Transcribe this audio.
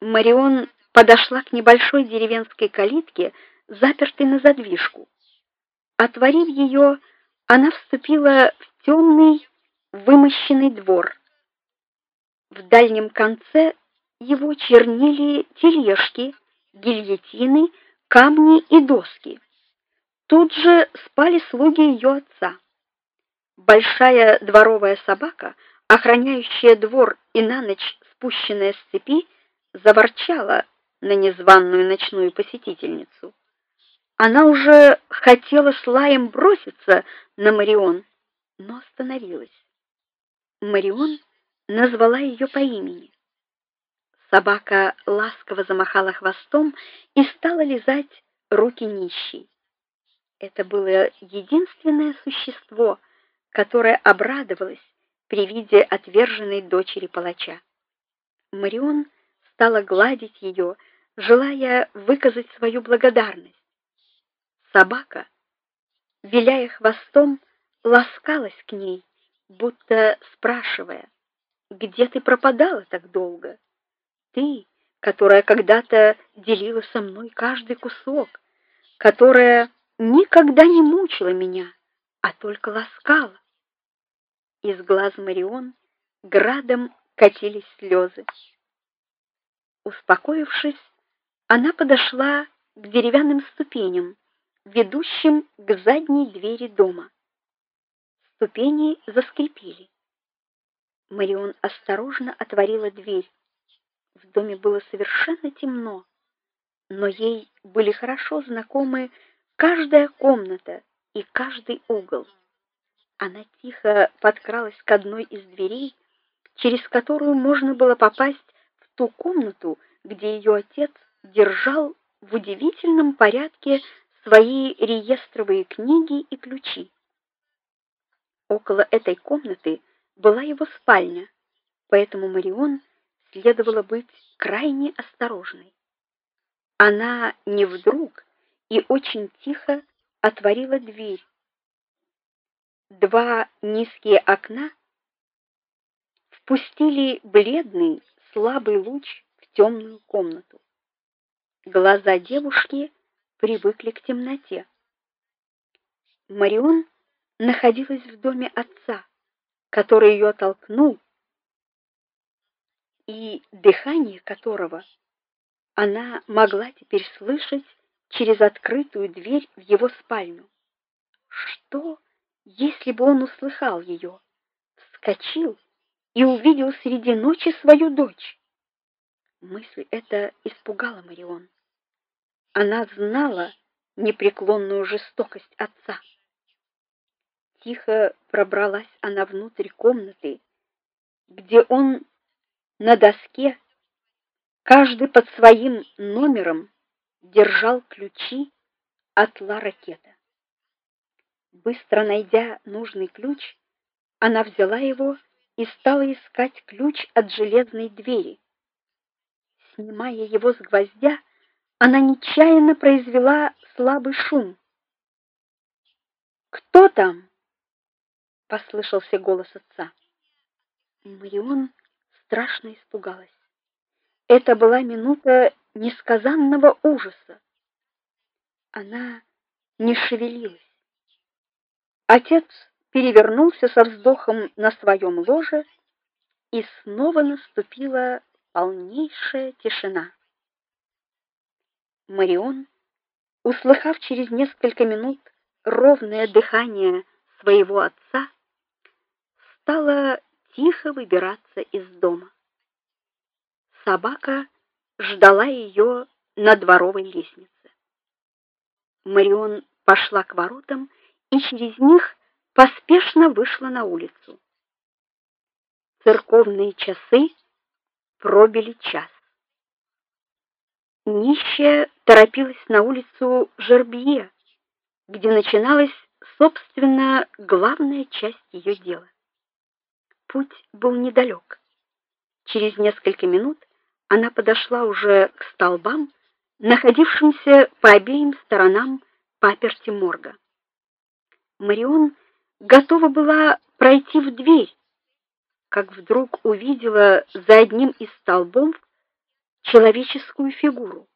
Марион подошла к небольшой деревенской калитке, запертой на задвижку. Отворив ее, она вступила в темный, вымощенный двор. В дальнем конце его чернили тележки, гильотины, камни и доски. Тут же спали слуги ее отца. Большая дворовая собака, охраняющая двор и на ночь спущенная с цепи, заворчала на незваную ночную посетительницу. Она уже хотела с лаем броситься на Марион, но остановилась. Марион назвала ее по имени. Собака ласково замахала хвостом и стала лизать руки нищей. Это было единственное существо, которое обрадовалось при виде отверженной дочери палача. Марион стала гладить ее, желая выказать свою благодарность. Собака, виляя хвостом, ласкалась к ней, будто спрашивая: "Где ты пропадала так долго? Ты, которая когда-то делила со мной каждый кусок, которая никогда не мучила меня, а только ласкала". Из глаз Марион градом катились слезы. Успокоившись, она подошла к деревянным ступеням, ведущим к задней двери дома. Ступени заскрипели. Марион осторожно отворила дверь. В доме было совершенно темно, но ей были хорошо знакомы каждая комната и каждый угол. Она тихо подкралась к одной из дверей, через которую можно было попасть ту комнату, где ее отец держал в удивительном порядке свои реестровые книги и ключи. Около этой комнаты была его спальня, поэтому Марион следовало быть крайне осторожной. Она не вдруг и очень тихо отворила дверь. Два низкие окна впустили бледный, слабый луч в темную комнату. Глаза девушки привыкли к темноте. Марион находилась в доме отца, который ее толкнул, и дыхание которого она могла теперь слышать через открытую дверь в его спальню. Что, если бы он услыхал ее, вскочил и увидел среди ночи свою дочь? Мысль эта испугала Марион. Она знала непреклонную жестокость отца. Тихо пробралась она внутрь комнаты, где он на доске, каждый под своим номером, держал ключи от ла-ракета. Быстро найдя нужный ключ, она взяла его и стала искать ключ от железной двери. Снимая его с гвоздя, она нечаянно произвела слабый шум. "Кто там?" послышался голос отца. Марион страшно испугалась. Это была минута несказанного ужаса. Она не шевелилась. Отец перевернулся со вздохом на своем ложе, и снова наступила полнейшая тишина. Марион, услыхав через несколько минут ровное дыхание своего отца, стала тихо выбираться из дома. Собака ждала ее на дворовой лестнице. Марион пошла к воротам и через них поспешно вышла на улицу. Церковные часы пробили час. Нищая торопилась на улицу Жербье, где начиналась, собственно, главная часть ее дела. Путь был недалек. Через несколько минут она подошла уже к столбам, находившимся по обеим сторонам паперти морга. Марион готова была пройти в дверь, как вдруг увидела за одним из столбов человеческую фигуру.